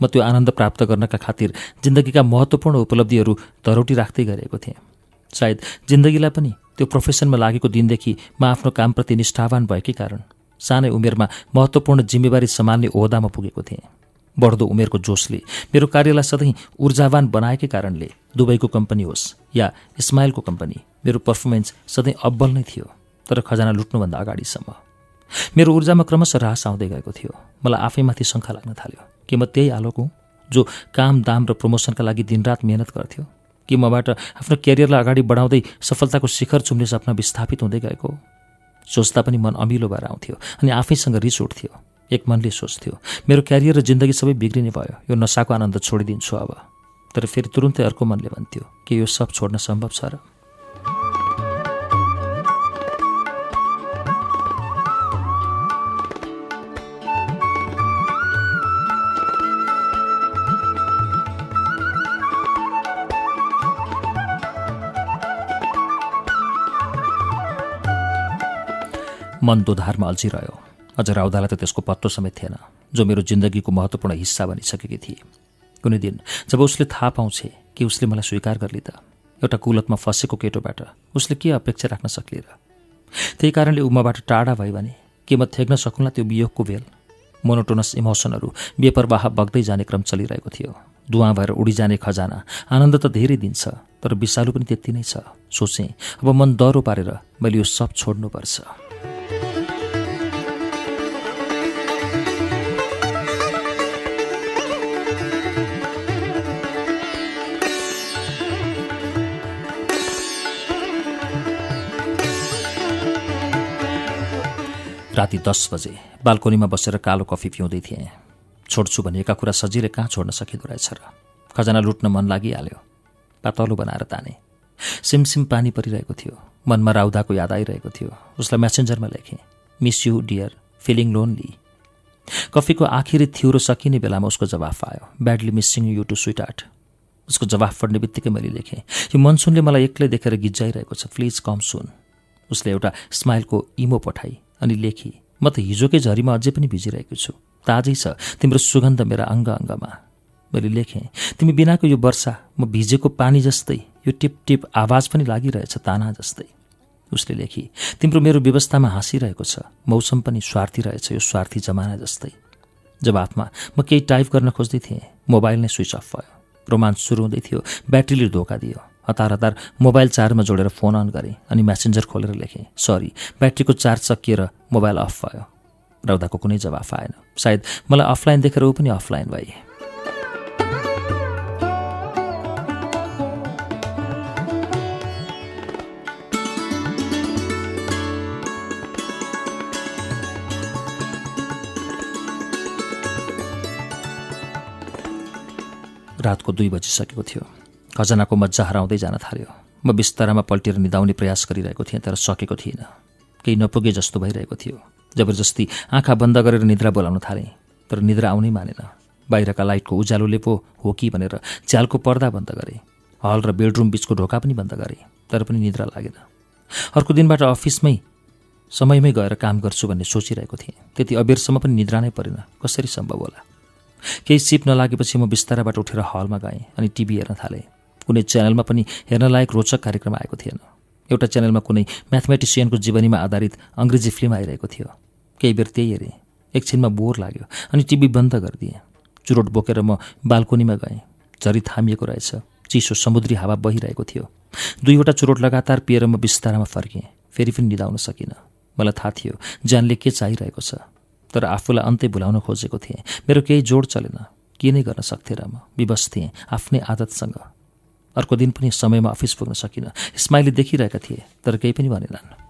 म त्यो आनन्द प्राप्त गर्नका खातिर जिन्दगीका महत्त्वपूर्ण उपलब्धिहरू धरोटी राख्दै गरेको थिएँ। सायद जिन्दगीलाई पनि त्यो प्रोफेसनमा लागेको दिनदेखि म आफ्नो कामप्रति निष्ठावान भएकै कारण सानै उमेरमा महत्त्वपूर्ण जिम्मेवारी सम्हाल्ने ओहदामा पुगेको थिएँ। बढ्दो उमेरको जोसले मेरो कार्यलाई सधैँ ऊर्जावान बनाएकै कारणले दुबईको कम्पनी होस् या इस्माइलको कम्पनी मेरो पर्फर्मेन्स सधैँ अब्बल नै थियो तर खजाना लुट्नुभन्दा अगाडिसम्म। मेरो ऊर्जामा क्रमशः ह्रास आउँदै गएको थियो। मलाई आफैमाथि शङ्का लाग्न थाल्यो कि म त्यही आलोक हुँ जो काम दाम र प्रमोसनका लागि दिनरात मिहिनेत गर्थ्यो। कि मबाट आफ्नो क्यारियरलाई अगाडि बढाउँदै सफलताको शिखर चुम्ने सपना विस्थापित हुँदै गएको। सोच्दा पनि मन अमिलो भएर आउँथ्यो अनि आफैसँग रिस उठ्थ्यो। एक मनले सोच्थ्यो मेरो क्यारियर र जिन्दगी सबै बिग्रिने भयो। यो नसाको आनन्द छोडिदिन्छु अब। तर फेरि तुरुन्तै अर्को मनले भन्थ्यो कि यो सब छोड्न सम्भव छ र? मन दोधारमा अल्झिरह्यो। अझ राउदालाई त त्यसको पत्तो समेत थिएन जो मेरो जिन्दगीको महत्त्वपूर्ण हिस्सा बनिसकेकी थिए। कुनै दिन जब उसले थाहा पाउँछे कि उसले मलाई स्वीकार गर्ली त एउटा कुलतमा फँसेको केटोबाट उसले के अपेक्षा राख्न सक्ले र? त्यही कारणले उमाबाट टाढा भयो भने के म थेग्न सकुँला त्यो वियोगको बेल मोनोटोनस इमोसनहरू बेपरवाह बग्दै जाने क्रम चलिरहेको थियो। धुवा भएर उडिजाने खजाना आनन्द त धेरै दिन्छ तर विषालु पनि त्यति नै छ। सोचेँ अब मन दह्रो पारेर मैले यो सब छोड्नुपर्छ। राति दस बजे बाल्कोनीमा बसेर कालो कफी पिउँदै थिएँ। छोड्छु भनेका कुरा सजिलै कहाँ छोड्न सकिँदो रहेछ र खजाना लुट्न मन लागिहाल्यो। पातलो बनाएर ताने। सिमसिम पानी परिरहेको थियो। मनमा राउदाको याद आइरहेको थियो। उसलाई मेसेन्जरमा लेखेँ miss you dear feeling lonely. कफीको आखिरी थियो र सकिने बेलामा उसको जवाफ आयो badly missing you too sweetheart उसको जवाफ पढ्ने बित्तिकै मैले लेखेँ यो मनसुनले मलाई एक्लै देखेर गिज्जाइरहेको छ प्लिज कम सुन। उसले एउटा स्माइलको इमो पठाई। अनि लेखी म त हिजोकै झरीमा अझै पनि भिजिरहेको छु। ताजै छ। तिम्रो सुगन्ध मेरा अङ्ग अङ्गमा मैले लेखेँ तिमी बिनाको यो वर्षा म भिजेको पानी जस्तै यो टिप टिप आवाज पनि लागिरहेछ ताना जस्तै। उसले लेखी तिम्रो मेरो व्यवस्थामा हाँसिरहेको छ। मौसम पनि स्वार्थी रहेछ यो स्वार्थी जमाना जस्तै। जवाफमा म केही टाइप गर्न खोज्दै थिएँ मोबाइल नै स्विच अफ भयो। रोमान्स सुरु हुँदै थियो ब्याट्रीले धोका दियो। हतार हतार मोबाइल चार्जमा जोडेर फोन अन गरेँ अनि म्यासेन्जर खोलेर लेखेँ सरी ब्याट्रीको चार्ज सकिएर मोबाइल अफ भयो। राउदाको कुनै जवाफ आएन। सायद मलाई अफलाइन देखेर ऊ पनि अफलाइन भए। रातको दुई बजिसकेको थियो। खजनाको मजा हराउँदै जान थाल्यो। म बिस्तारामा पल्टेर निदाउने प्रयास गरिरहेको थिएँ तर सकेको थिइनँ। केही नपुगे जस्तो भइरहेको थियो। जबरजस्ती आँखा बन्द गरेर निद्रा बोलाउन थालेँ तर निद्रा आउनै मानेन। बाहिरका लाइटको उज्यालोले पो हो कि भनेर च्यालको पर्दा बन्द गरेँ। हल र बेडरुम बिचको ढोका पनि बन्द गरेँ तर पनि निद्रा लागेन। अर्को दिनबाट अफिसमै समयमै गएर काम गर्छु भन्ने सोचिरहेको थिएँ। त्यति अबेरसम्म पनि निद्रा नै परेन। कसरी सम्भव होला? केही सिप नलागेपछि म बिस्ताराबाट उठेर हलमा गएँ अनि टिभी हेर्न थालेँ। कुनै च्यानलमा पनि हेर्न लायक रोचक कार्यक्रम आएको थिएन। एउटा च्यानलमा कुनै म्याथमेटिसियनको जीवनीमा आधारित अङ्ग्रेजी फिल्म आइरहेको थियो। केही बेर त्यही हेरेँ। एकछिनमा बोर लाग्यो अनि टिभी बन्द गरिदिएँ। चुरोट बोकेर म बाल्कोनीमा गएँ। झरी थामिएको रहेछ। चिसो समुद्री हावा बहिरहेको थियो। दुईवटा चुरोट लगातार पिएर म बिस्तारामा फर्केँ फेरि पनि निधाउन सकिनँ। मलाई थाहा थियो ज्यानले के चाहिरहेको छ। तर आफूलाई अन्तै भुलाउन खोजेको थिएँ। मेरो केही जोड चलेन। के नै गर्न सक्थेँ र म? विवश थिएँ आफ्नै आदतसँग। अर्को दिन पनि समयमा अफिस पुग्न सकिनँ। स्माइली देखिरहेका थिए तर केही पनि भनेनन्।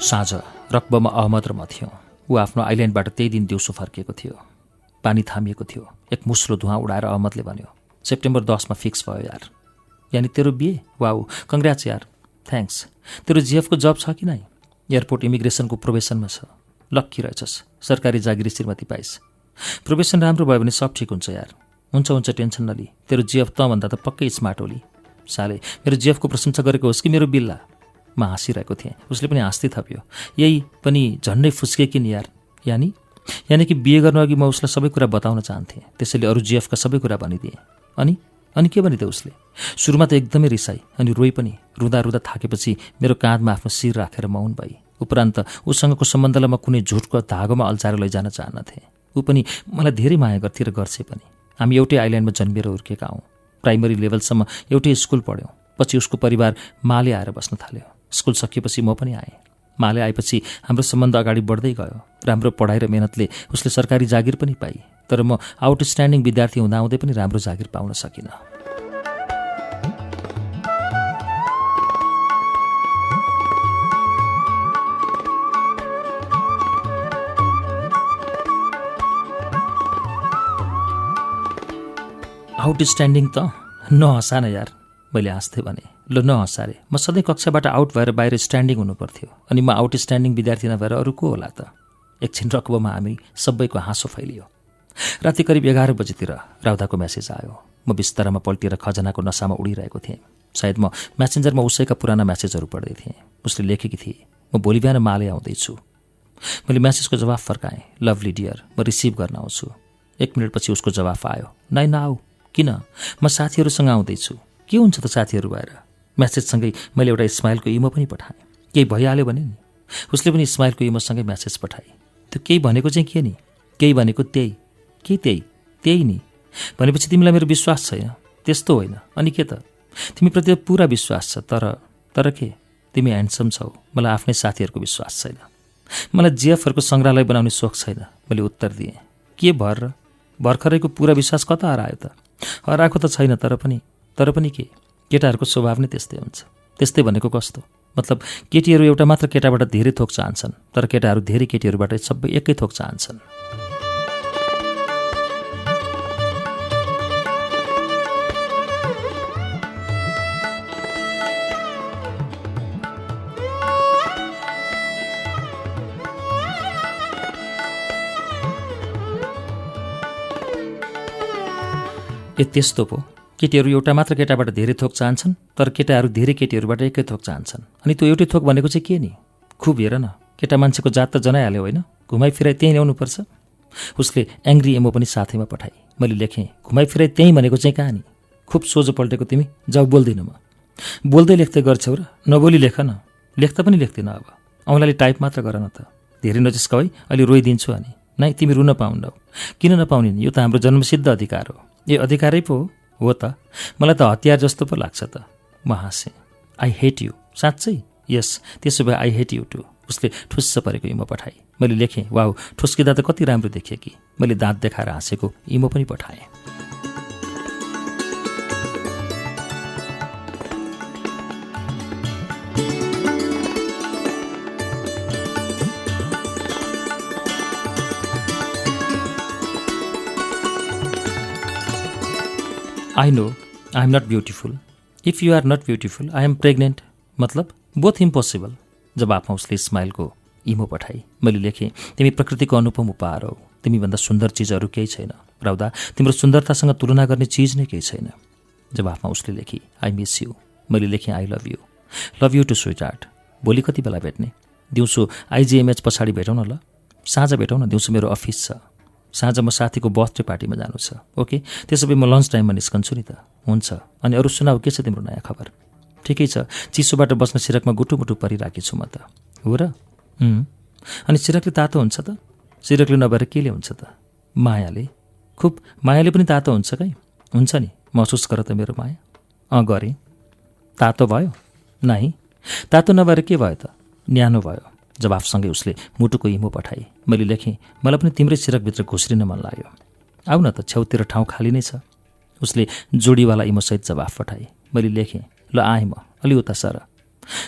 साँझ रक्बमा अहमद र म थियौँ ऊ आफ्नो आइल्यान्डबाट त्यही दिन दिउँसो फर्किएको थियो। पानी थामिएको थियो। एक मुस्लो धुवा उडाएर अहमदले भन्यो सेप्टेम्बर दसमा फिक्स भयो यार। यानि तेरो बिहे? वा कङ्ग्रेट्स यार। थ्याङ्क्स। तेरो जिएफको जब छ कि नै एयरपोर्ट इमिग्रेसनको प्रोभेसनमा छ। लक्की रहेछस्। सरकारी जागिरी श्रीमती पाइस। प्रोभेसन राम्रो भयो भने सब ठिक हुन्छ यार। हुन्छ हुन्छ टेन्सन नलि। तेरो जिएफ तँभन्दा त पक्कै स्मार्ट होली साले मेरो जिएफको प्रशंसा गरेको होस् कि मेरो बिल्ला? म हाँसिरहेको थिएँ। उसले पनि हाँस्दै थप्यो। यही पनि झन्डै फुस्के कि नि यार। यानि यानि कि बिहे गर्नु अघि म उसलाई सबै कुरा बताउन चाहन्थेँ। त्यसैले अरू जिएफका सबै कुरा भनिदिएँ। अनि? अनि के भनिदियो उसले? सुरुमा त एकदमै रिसाई अनि रोइ पनि रुँदा रुँदा थाकेपछि मेरो काँधमा आफ्नो शिर राखेर मौन भई। उपरान्त उसँगको सम्बन्धलाई म कुनै झुटको धागोमा अल्झाएर लैजान चाहन्थेँ ऊ पनि मलाई धेरै माया गर्थे र गर्छे पनि। हामी एउटै आइल्यान्डमा जन्मिएर हुर्केका हौँ। प्राइमरी लेभलसम्म एउटै स्कुल पढ्यौँ। पछि उसको परिवार माले आएर बस्न थाल्यो। स्कुल सकिएपछि म पनि आएँ। माले आएपछि हाम्रो सम्बन्ध अगाडि बढ्दै गयो। राम्रो पढाइ र मेहनतले उसले सरकारी जागिर पनि पाए तर म आउटस्ट्यान्डिङ विद्यार्थी हुँदाहुँदै पनि राम्रो जागिर पाउन सकिनँ। आउटस्ट्यान्डिङ त नहसान यार मैले हाँस्थेँ भने। ल नहसारे म सधैँ कक्षाबाट आउट भएर बाहिर स्ट्यान्डिङ हुनुपर्थ्यो। अनि म आउट स्ट्यान्डिङ विद्यार्थी नभएर अरू को होला त? एकछिन रकबमा हामी सबैको हाँसो फैलियो। राति करिब एघार बजीतिर राउदाको म्यासेज आयो। म बिस्तारामा पल्टिएर खजनाको नसामा उडिरहेको थिएँ। सायद म म्यासेन्जरमा उसैका पुराना म्यासेजहरू पढ्दै थिएँ। उसले लेखेकी थिए म भोलि बिहान माले आउँदैछु। मैले म्यासेजको जवाफ फर्काएँ लभली डियर म रिसिभ गर्न आउँछु। एक मिनटपछि उसको जवाफ आयो नाइ नआऊ किन? म साथीहरूसँग आउँदैछु। के हुन्छ त साथीहरू भएर? म्यासेजसँगै मैले एउटा स्माइलको इमो पनि पठाएँ। केही भइहाल्यो भने नि। उसले पनि स्माइलको इमोसँगै म्यासेज पठाए। त्यो केही भनेको चाहिँ के नि? केही भनेको त्यही। के त्यही? त्यही नि। भनेपछि तिमीलाई मेरो विश्वास छैन। त्यस्तो होइन। अनि के त? तिमीप्रति पुरा विश्वास छ। तर तर के? तिमी ह्यान्डसम छौ। मलाई आफ्नै साथीहरूको विश्वास छैन। मलाई जिएफहरूको सङ्ग्रहालय बनाउने सोख छैन। मैले उत्तर दिएँ। के भर र? भर्खरैको पुरा विश्वास कता हरायो त? हराएको त छैन तर पनि। तर पनि के? केटाहरूको स्वभाव नै त्यस्तै हुन्छ। त्यस्तै भनेको कस्तो? मतलब केटीहरू एउटा मात्र केटाबाट धेरै थोक चाहन्छन् तर केटाहरू धेरै केटीहरूबाट सबै एकै थोक चाहन्छन्। ए त्यस्तो पो। केटीहरू एउटा मात्र केटाबाट धेरै थोक चाहन्छन् तर केटाहरू धेरै केटीहरूबाट एकै थोक चाहन्छन्। अनि त्यो एउटै थोक भनेको चाहिँ के नि? खुब हेर न केटा मान्छेको जात त जनाइहाल्यो होइन? घुमाइ फिराइ त्यहीँ ल्याउनुपर्छ उसले एङ्ग्री एमो पनि साथैमा पठाए। मैले लेखेँ घुमाइफिराइ त्यहीँ भनेको चाहिँ कहाँ नि? खुब सोझो पल्टेको तिमी जाऊ बोल्दिनँ म। बोल्दै लेख्दै गर्छौ र नबोली लेख न। लेख्दा पनि लेख्दिनँ अब। औँलाले टाइप मात्र गर न त। धेरै नजिस्क है अहिले रोइदिन्छु अनि। नै तिमी रुन पाउन्नौ। किन नपाउने नि? यो त हाम्रो जन्मसिद्ध अधिकार हो। ए अधिकारै पो हो। त. मलाई त हतियार जस्तो पो लाग्छ त म हाँसेँ आई हेट यु साँच्चै? यस त्यसो भए आई हेट यु टु उसले ठुस्स परेको इमो पठाएँ। मैले लेखेँ वाउ ठुस्किँदा त कति राम्रो देखिएँ कि? मैले दाँत देखाएर हाँसेको इमो पनि पठाएँ। I know I am not beautiful if you are not beautiful I am pregnant मतलब बोथ इम्पोसिबल जब आफमा उसले स्माइलको इमो पठाई मैले लेखेँ तिमी प्रकृतिको अनुपम उपहार हौ। तिमीभन्दा सुन्दर चिजहरू केही छैन। राउदा तिम्रो सुन्दरतासँग तुलना गर्ने चिज नै केही छैन। जब आफमा उसले लेखी आई मिस यु मैले लेखेँ I love you love you too sweetheart भोलि कति बेला भेट्ने? दिउँसो आइजिएमएच पछाडि भेटौँ न ल। साँझ भेटौँ न दिउँसो मेरो अफिस छ। साँझ म साथीको बर्थडे पार्टीमा जानु छ ओके? त्यसो भए म लन्च टाइममा निस्कन्छु नि त। हुन्छ। अनि अरू सुनाउ के छ तिम्रो नयाँ खबर? ठिकै छ। चिसोबाट बस्न सिरकमा गुटुमुटु परिराखेको छु म त। हो र? अनि सिरकले तातो हुन्छ त? सिरकले नभएर केले हुन्छ त? मायाले? खुब मायाले पनि तातो हुन्छ कहीँ? हुन्छ नि। महसुस गर त मेरो माया। अँ गरेँ। तातो भयो? नाइ तातो नभएर के भयो त? न्यानो भयो। जवाफसँगै उसले मुटुको इमो पठाए। मैले लेखेँ मलाई पनि तिम्रै सिरकभित्र घुस्रिन मन लाग्यो। आऊ न त छेउतिर ठाउँ खाली नै छ। उसले जोडीवाला इमोसहित जवाफ पठाए। मैले लेखेँ ल आएँ म अलि उता सर।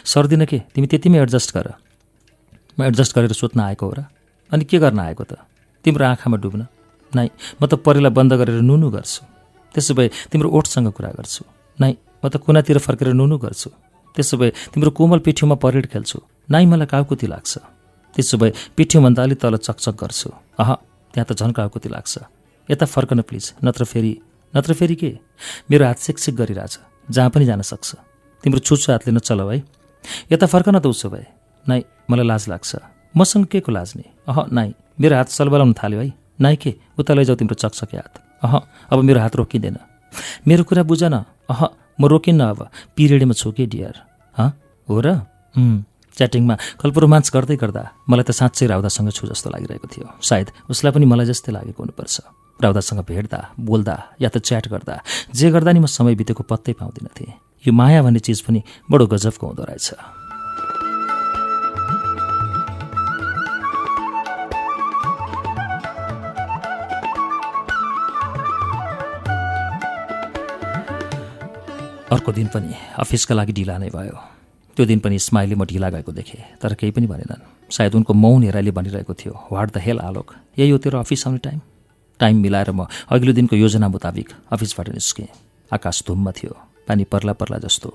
सर्दिनँ के? तिमी त्यतिमै एडजस्ट गर। म एडजस्ट गरेर सोध्न आएको हो र? अनि के गर्न आएको त? तिम्रो आँखामा डुब्न। नाइ म त परेलाई बन्द गरेर नुनु गर्छु। त्यसो भए तिम्रो ओठसँग कुरा गर्छु। नाइ म त कुनातिर फर्केर नुनु गर्छु। त्यसो भए तिम्रो कोमल पिठ्यौमा परेड खेल्छु। नाइ मलाई काउकुती लाग्छ। त्यसो भए पिठ्यौभन्दा अलि तल चकचक गर्छु। अह त्यहाँ त झन् काउकुती लाग्छ। यता फर्कन प्लिज नत्र फेरि। नत्र फेरि के? मेरो हात सिकसिक गरिरहेछ। जहाँ पनि जान सक्छ। तिम्रो छुच्चो हातले नचलाऊ है। यता फर्कन त उसो भए। नाइ मलाई लाज लाग्छ। मसँग के को लाज नि? अह नाइ मेरो हात सलबलाउन थाल्यो है। नाइ के? उता लैजाऊ तिम्रो चकचके हात। अह अब मेरो हात रोकिँदैन। मेरो कुरा बुझ न। अह म रोकिन्न अब। पिरियडमा छु कि डियर? हँ? हो र? च्याटिङमा कल्प रोमान्च गर्दै गर्दा मलाई त साँच्चै राउदासँग छु जस्तो लागिरहेको थियो। सायद उसलाई पनि मलाई जस्तै लागेको हुनुपर्छ। राउदासँग भेट्दा बोल्दा या त च्याट गर्दा जे गर्दा नि म समय बितेको पत्तै पाउँदिनँ थिएँ। यो माया भन्ने चिज पनि बडो गजबको हुँदो रहेछ। अर्को दिन पनि अफिसका लागि ढिला नै भयो। त्यो दिन पनि स्माइलले म ढिला गएको देखेँ तर केही पनि भनेनन्। सायद उनको मौन हेराइले भनिरहेको थियो वाट द हेल आलोक? यही हो तेरो अफिस आउने टाइम? टाइम मिलाएर म अघिल्लो दिनको योजना मुताबिक अफिसबाट निस्केँ। आकाश धुम्म थियो पानी पर्ला पर्ला जस्तो।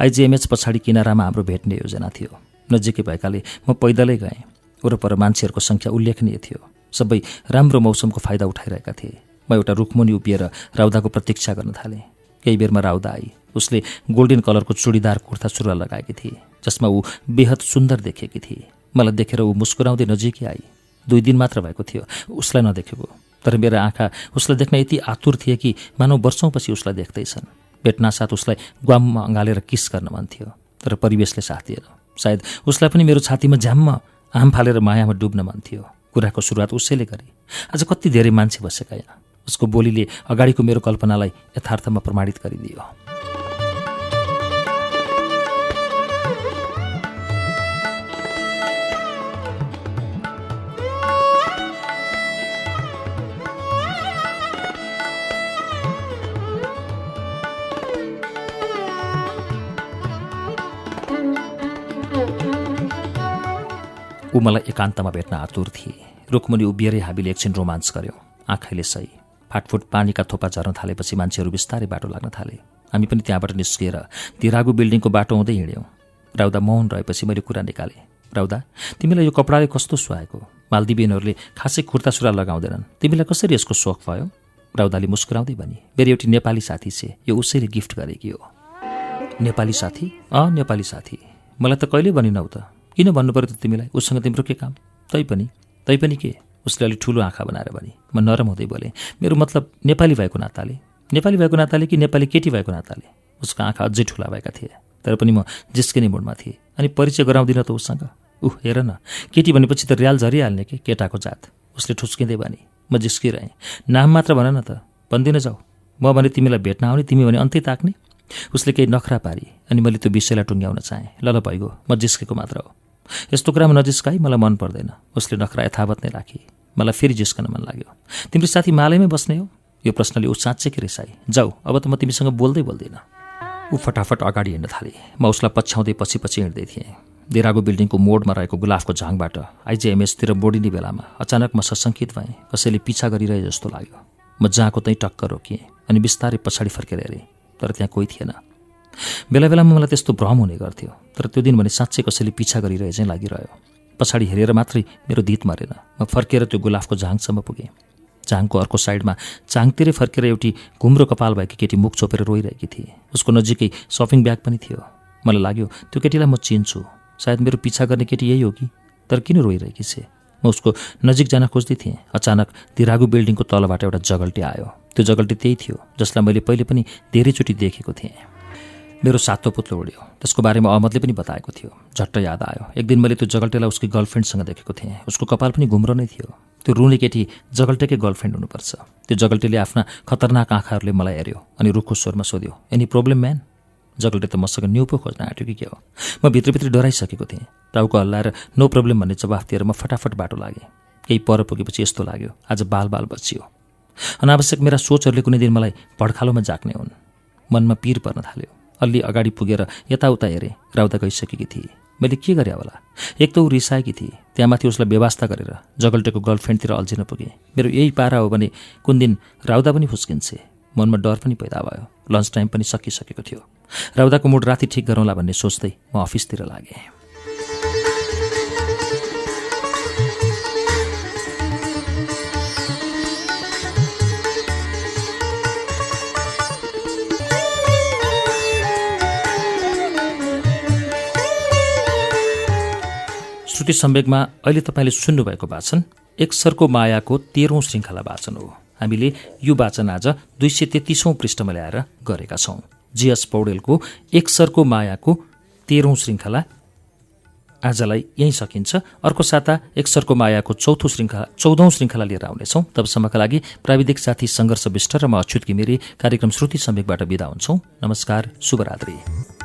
आइजिएमएच पछाडि किनारामा हाम्रो भेट्ने योजना थियो। नजिकै भएकाले म पैदलै गएँ। वरपर मान्छेहरूको सङ्ख्या उल्लेखनीय थियो। सबै राम्रो मौसमको फाइदा उठाइरहेका थिए। म एउटा रुखमुनि उभिएर राउदाको प्रतीक्षा गर्न थालेँ। केही बेरमा राउदा आई। उसले गोल्डन कलरको चुडीदार कुर्ता सुरुवा लगाएकी थिए जसमा ऊ बेहद सुन्दर देखेकी थिए। मलाई देखेर ऊ मुस्कुराउँदै नजिकै आई। दुई दिन मात्र भएको थियो उसलाई नदेखेको। तर मेरो आँखा उसलाई देख्न यति आतुर थिए कि मानव वर्षौँपछि उसलाई देख्दैछन्। भेट्नासाथ उसलाई ग्वाममा अँगालेर किस गर्न मन थियो तर परिवेशले साथ दिएन। सायद उसलाई पनि मेरो छातीमा झ्याम्म आम फालेर मायामा डुब्न मन थियो। कुराको सुरुवात उसैले गरे। आज कति धेरै मान्छे बसेका यहाँ। उसको बोलीले अगाडिको मेरो कल्पनालाई यथार्थमा प्रमाणित गरिदियो। ऊ मलाई एकान्तमा भेट्न आतुर थिए। रुखमुनि उभिएरै हामीले एकछिन रोमान्स गऱ्यौँ आँखाइले सही। फाटफुट पानीका थोपा झर्न थालेपछि मान्छेहरू बिस्तारै बाटो लाग्न थाले। हामी पनि त्यहाँबाट निस्किएर तिरागु बिल्डिङको बाटो हुँदै हिँड्यौँ। राउदा मौन रहेपछि मैले कुरा निकालेँ। राउदा तिमीलाई यो कपडाले कस्तो सुहाएको? मालदिबियनहरूले खासै कुर्ता सुरा लगाउँदैनन्। तिमीलाई कसरी यसको सोख भयो? राउदाले मुस्कुराउँदै भने मेरो एउटी नेपाली साथी छे। यो उसैले गिफ्ट गरेकी हो। नेपाली साथी? अँ नेपाली साथी। मलाई त कहिले भनिनौ त? किन भन्नु पऱ्यो त तिमीलाई? उसँग तिम्रो के काम? तैपनि तैपनि के? उसले अलिक ठुलो आँखा बनाएर भने म नरम हुँदै बोलेँ मेरो मतलब नेपाली भएको नाताले? नेपाली भएको नाताले कि नेपाली केटी भएको नाताले? उसको आँखा अझै ठुला भएका थिए तर पनि म जिस्किने मुडमा थिएँ अनि परिचय गराउँदिनँ त उसँग। ऊ हेर न केटी भनेपछि त रियाल झरिहाल्ने कि? केटाको जात। उसले ठुस्किँदै भने म जिस्किरहेँ। नाम मात्र भन न त भनिदिन जाऊ। म भने तिमीलाई भेट्न आउने तिमी भने अन्तै ताक्ने? उसले केही नखरा पारी अनि मैले त्यो विषयलाई टुङ्ग्याउन चाहेँ। ल ल भइगयो म जिस्केको मात्र हो। यस्तो कुरामा नजिस्काई मलाई मन पर्दैन। उसले नखरा यथावत नै राखी। मलाई फेरि जिस्कन मन लाग्यो। तिम्रो साथी मालैमै बस्ने हो? यो प्रश्नले ऊ साँच्चै के रिसाई? जाऊ अब त म तिमीसँग बोल्दै बोल्दिनँ। ऊ फटाफट अगाडि हिँड्न थालेँ। म उसलाई पछ्याउँदै पछि पछि हिँड्दै थिएँ। दिरागो बिल्डिङको मोडमा रहेको गुलाफको झाङबाट आइजिएमएसतिर बोडिने बेलामा अचानक म सशङ्कित भएँ। कसैले पिछा गरिरहे जस्तो लाग्यो। म जहाँको त्यहीँ टक्क रोकिएँ अनि बिस्तारै पछाडि फर्केर हेरेँ तर त्यहाँ कोही थिएन। बेला बेलामा मलाई त्यस्तो भ्रम हुने गर्थ्यो। तर त्यो दिन भने साँच्चै कसैले पिछा गरिरहे चाहिँ लागिरह्यो। पछाडि हेरेर मात्रै मेरो दित मरेन। म फर्केर त्यो गुलाफको झाङसम्म पुगेँ। झाङको अर्को साइडमा चाङतिरै फर्केर एउटी घुम्रो कपाल भएकी केटी मुख छोपेर रोइरहेकी थिए। उसको नजिकै सपिङ ब्याग पनि थियो। मलाई लाग्यो त्यो केटीलाई म चिन्छु। सायद मेरो पिछा गर्ने केटी यही हो कि? तर किन रोइरहेकी छे? म उसको नजिक जान खोज्दै थिएँ। अचानक दिरागु बिल्डिङको तलबाट एउटा जगल्टी आयो। त्यो जगल्टी त्यही थियो जसलाई मैले पहिले पनि धेरैचोटि देखेको थिएँ। मेरो सातो पुत्लो उड्यो। त्यसको बारेमा अहमदले पनि बताएको थियो। झट्ट याद आयो। एक दिन मैले त्यो जगल्टेलाई उसको गर्लफ्रेन्डसँग देखेको थिएँ। उसको कपाल पनि घुम्रो नै थियो। त्यो रुने केटी जगल्टेकै गर्लफ्रेन्ड हुनुपर्छ। त्यो जगल्टेले आफ्ना खतरनाक आँखाहरूले मलाई हेऱ्यो अनि रुखको स्वरमा सोध्यो एनी प्रब्लम म्यान? जगल्टे त मसँग न्यु पो खोज्न आँट्यो कि के हो? म भित्रभित्र डराइसकेको थिएँ। टाउको हल्लाएर नो प्रब्लम भन्ने जवाफ दिएर म फटाफट बाटो लागेँ। केही पर पुगेपछि यस्तो लाग्यो आज बाल बाल बचियो। अनावश्यक मेरा सोचहरूले कुनै दिन मलाई भड्खालोमा जाग्ने हुन्। मनमा पिर पर्न थाल्यो। अलि अगाडि पुगेर यताउता हेरेँ राउदा गइसकेकी थिए। मैले के गरेँ होला? एक त ऊ रिसाएकी थिएँ। त्यहाँमाथि उसलाई व्यवस्था गरेर जगल्टेको गर्लफ्रेन्डतिर अल्झिन पुगेँ। मेरो यही पारा हो भने कुन दिन राउदा पनि फुस्किन्छे मनमा डर पनि पैदा भयो। लन्च टाइम पनि सकिसकेको थियो। राउदाको मुड राति ठिक गरौँला भन्ने सोच्दै म अफिसतिर लागेँ। श्रुति सम्वेकमा अहिले तपाईँले सुन्नुभएको वाचन एकसरको मायाको तेह्रौँ श्रृङ्खला वाचन हो। हामीले यो वाचन आज दुई सय तेत्तिसौँ पृष्ठमा ल्याएर गरेका छौँ। जीएस पौडेलको एकसरको मायाको तेह्रौँ श्रृङ्खला आजलाई यहीँ सकिन्छ। अर्को साता एकसरको मायाको चौथो श्रृङ्खला चौधौँ श्रृङ्खला लिएर आउनेछौँ। तबसम्मका लागि प्राविधिक साथी सङ्घर्ष विष्ट र म अच्युत घिमिरे कार्यक्रम श्रुति सम्वेकबाट विदा हुन्छौँ। नमस्कार शुभरात्री।